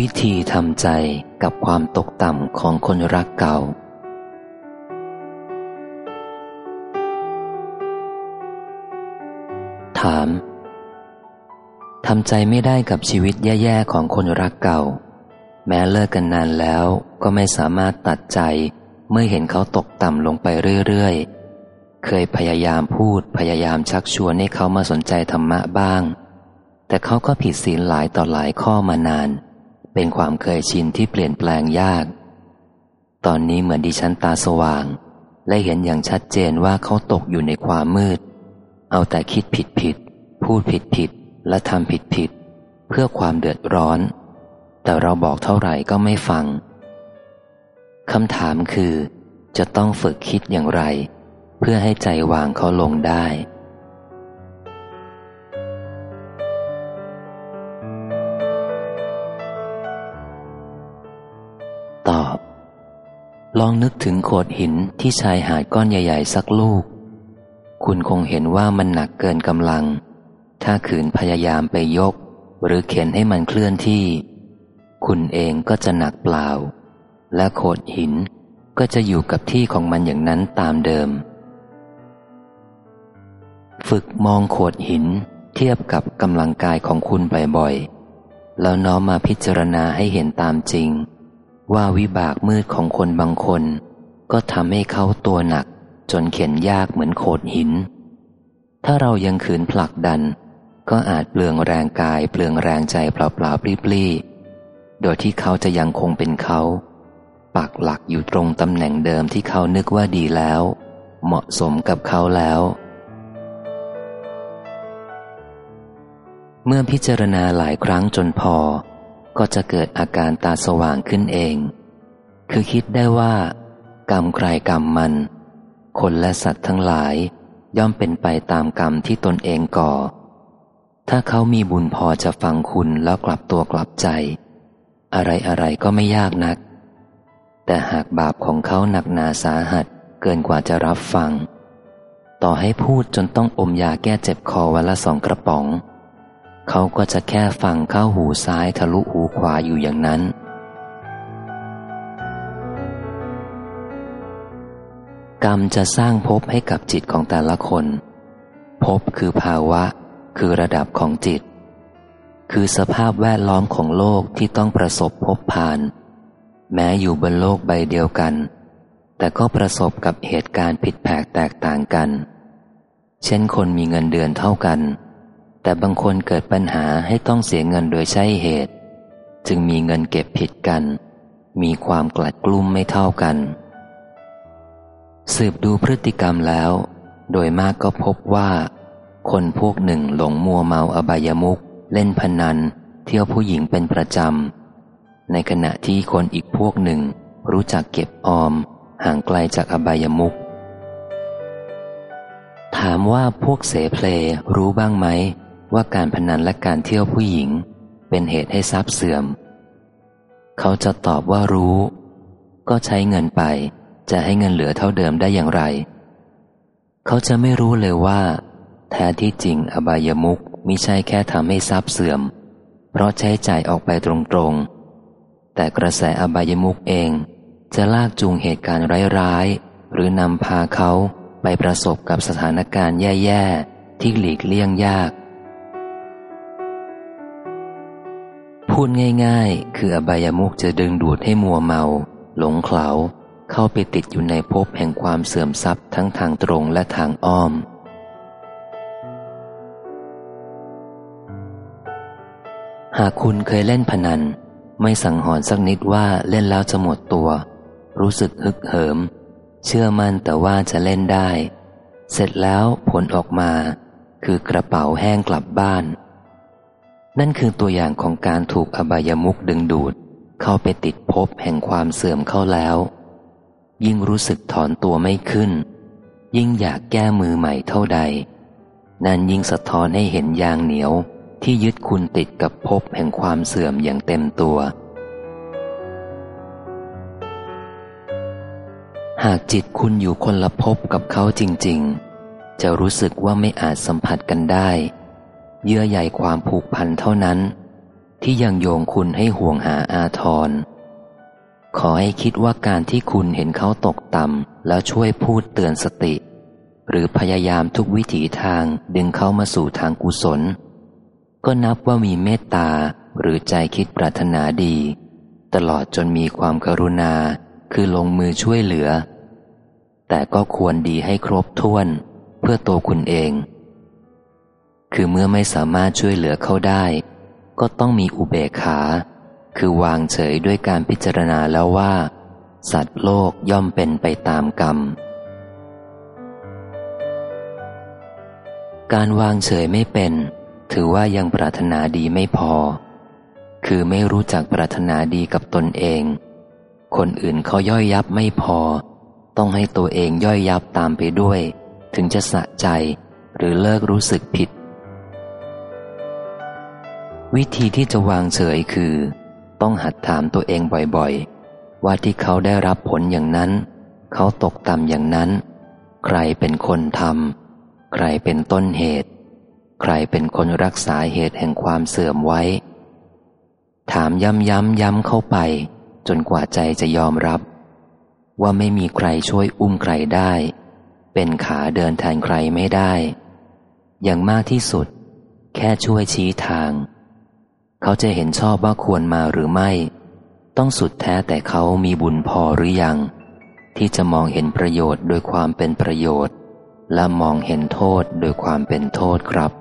วิธีทำใจกับความตกต่ำของคนรักเก่า ถามทำใจไม่ได้กับชีวิตแย่ๆของคนรักเก่า แม้เลิกกันนานแล้วก็ไม่สามารถตัดใจเมื่อเห็นเขาตกต่ำลงไปเรื่อยๆ เคยพยายามพูดพยายามชักชวนให้เขามาสนใจธรรมะบ้าง แต่เขาก็ผิดศีลหลายต่อหลายข้อมานาน เป็นความเคยชินที่เปลี่ยนแปลงยาก ตอนนี้เหมือนดิฉันตาสว่าง และเห็นอย่างชัดเจนว่าเขาตกอยู่ในความมืด เอาแต่คิดผิดผิด พูดผิดผิด และทำผิดผิด เพื่อความเดือดร้อน แต่เราบอกเท่าไหร่ก็ไม่ฟังคำถามคือ จะต้องฝึกคิดอย่างไร เพื่อให้ใจวางเขาลงได้ ลองนึกถึงโขดหินที่ชายหาดก้อนใหญ่ ๆ สักลูก คุณคงเห็นว่ามันหนักเกินกำลัง ถ้าขืนพยายามไปยก หรือเข็นให้มันเคลื่อนที่ คุณเองก็จะหนักเปล่า และโขดหินก็จะอยู่กับที่ของมันอย่างนั้นตามเดิม ฝึกมองโขดหินเทียบกับกำลังกายของคุณบ่อยๆ แล้วน้อมมาพิจารณาให้เห็นตามจริง ว่าวิบากมืดของคนบางคน ก็ทำให้เขาตัวหนัก จนเข็นยากเหมือนโขดหิน ถ้าเรายังขืนผลักดัน ก็อาจเปลืองแรงกายเปลืองแรงใจเปล่าๆปลี้ๆโดยที่เขาจะยังคงเป็นเขา ปักหลักอยู่ตรงตำแหน่งเดิมที่เขานึกว่าดีแล้ว เหมาะสมกับเขาแล้ว เมื่อพิจารณาหลายครั้งจนพอ ก็จะเกิดอาการตาสว่างขึ้นเอง คือคิดได้ว่า กรรมใครกรรมมัน คนและสัตว์ทั้งหลาย ย่อมเป็นไปตามกรรมที่ตนเองก่อ ถ้าเขามีบุญพอจะฟังคุณแล้วกลับตัวกลับใจ อะไรอะไรก็ไม่ยากนัก แต่หากบาปของเขาหนักหนาสาหัสเกินกว่าจะรับฟัง ต่อให้พูดจนต้องอมยาแก้เจ็บคอวันละสองกระป๋อง เขาก็จะแค่ฟังเข้าหูซ้ายทะลุหูขวาอยู่อย่างนั้น กรรมจะสร้างภพให้กับจิตของแต่ละคนภพคือภาวะ คือระดับของจิต คือสภาพแวดล้อมของโลกที่ต้องประสบพบผ่าน แม้อยู่บนโลกใบเดียวกัน แต่ก็ประสบกับเหตุการณ์ผิดแผกแตกต่างกัน เช่นคนมีเงินเดือนเท่ากัน แต่บางคนเกิดปัญหาให้ต้องเสียเงินโดยใช่เหตุ จึงมีเงินเก็บผิดกัน มีความกลัดกลุ้มไม่เท่ากัน สืบดูพฤติกรรมแล้ว โดยมากก็พบว่า คนพวกหนึ่งหลงมัวเมาอบายมุกเล่นพนัน เที่ยวผู้หญิงเป็นประจำ ในขณะที่คนอีกพวกหนึ่งรู้จักเก็บออม ห่างไกลจากอบายมุกถามว่าพวกเสเพลรู้บ้างไหม ว่าการพนันและการเที่ยวผู้หญิง เป็นเหตุให้ทรัพย์เสื่อม เขาจะตอบว่ารู้ ก็ใช้เงินไป จะให้เงินเหลือเท่าเดิมได้อย่างไร เขาจะไม่รู้เลยว่า แท้ที่จริงอบายมุกมิใช่แค่ทำให้ทรัพย์เสื่อม เพราะใช้จ่ายออกไปตรงๆ แต่กระแสอบายมุกเอง จะลากจูงเหตุการณ์ร้ายๆ หรือนำพาเขาไปประสบกับสถานการณ์แย่ๆ ที่หลีกเลี่ยงยาก พูดง่ายๆ คืออบายมุกจะดึงดูดให้มัวเมา หลงเขลาเข้าไปติดอยู่ในภพแห่งความเสื่อมทรัพย์ทั้งทางตรงและทางอ้อม หากคุณเคยเล่นพนัน ไม่สังหรณ์สักนิดว่าเล่นแล้วจะหมดตัว รู้สึกฮึกเหิม เชื่อมั่นแต่ว่าจะเล่นได้ เสร็จแล้วผลออกมา คือกระเป๋าแห้งกลับบ้าน นั่นคือตัวอย่างของการถูกอบายมุกดึงดูด เข้าไปติดภพแห่งความเสื่อมเข้าแล้ว ยิ่งรู้สึกถอนตัวไม่ขึ้น ยิ่งอยากแก้มือใหม่เท่าใด นั่นยิ่งสะท้อนให้เห็นยางเหนียวที่ยึดคุณติดกับภพแห่งความเสื่อมอย่างเต็มตัว หากจิตคุณอยู่คนละภพกับเขาจริง ๆ จะรู้สึกว่าไม่อาจสัมผัสกันได้ เยื่อใยความผูกพันเท่านั้น ที่ยังโยงคุณให้ห่วงหาอาทร ขอให้คิดว่าการที่คุณเห็นเขาตกต่ำแล้วช่วยพูดเตือนสติ หรือพยายามทุกวิถีทางดึงเขามาสู่ทางกุศล ก็นับว่ามีเมตตาหรือใจคิดปรารถนาดี ตลอดจนมีความกรุณาคือลงมือช่วยเหลือ แต่ก็ควรดีให้ครบถ้วน เพื่อตัวคุณเอง คือเมื่อไม่สามารถช่วยเหลือเขาได้ ก็ต้องมีอุเบกขา คือวางเฉยด้วยการพิจารณาแล้วว่า สัตว์โลกย่อมเป็นไปตามกรรม การวางเฉยไม่เป็น ถือว่ายังปรารถนาดีไม่พอ คือไม่รู้จักปรารถนาดีกับตนเอง คนอื่นเขาย่อยยับไม่พอ ต้องให้ตัวเองย่อยยับตามไปด้วย ถึงจะสะใจหรือเลิกรู้สึกผิด วิธีที่จะวางเฉยคือ ต้องหัดถามตัวเองบ่อยๆ ว่าที่เขาได้รับผลอย่างนั้น เขาตกต่ำอย่างนั้น ใครเป็นคนทำใครเป็นต้นเหตุ ใครเป็นคนรักษาเหตุแห่งความเสื่อมไว้ ถามย้ำย้ำย้ำเข้าไป จนกว่าใจจะยอมรับ ว่าไม่มีใครช่วยอุ้มใครได้ เป็นขาเดินแทนใครไม่ได้ อย่างมากที่สุด แค่ช่วยชี้ทาง เขาจะเห็นชอบว่าควรมาหรือไม่ ต้องสุดแท้แต่เขามีบุญพอหรือยัง ที่จะมองเห็นประโยชน์โดยความเป็นประโยชน์ และมองเห็นโทษโดยความเป็นโทษครับ